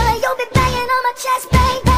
Girl, you be banging on my chest, baby.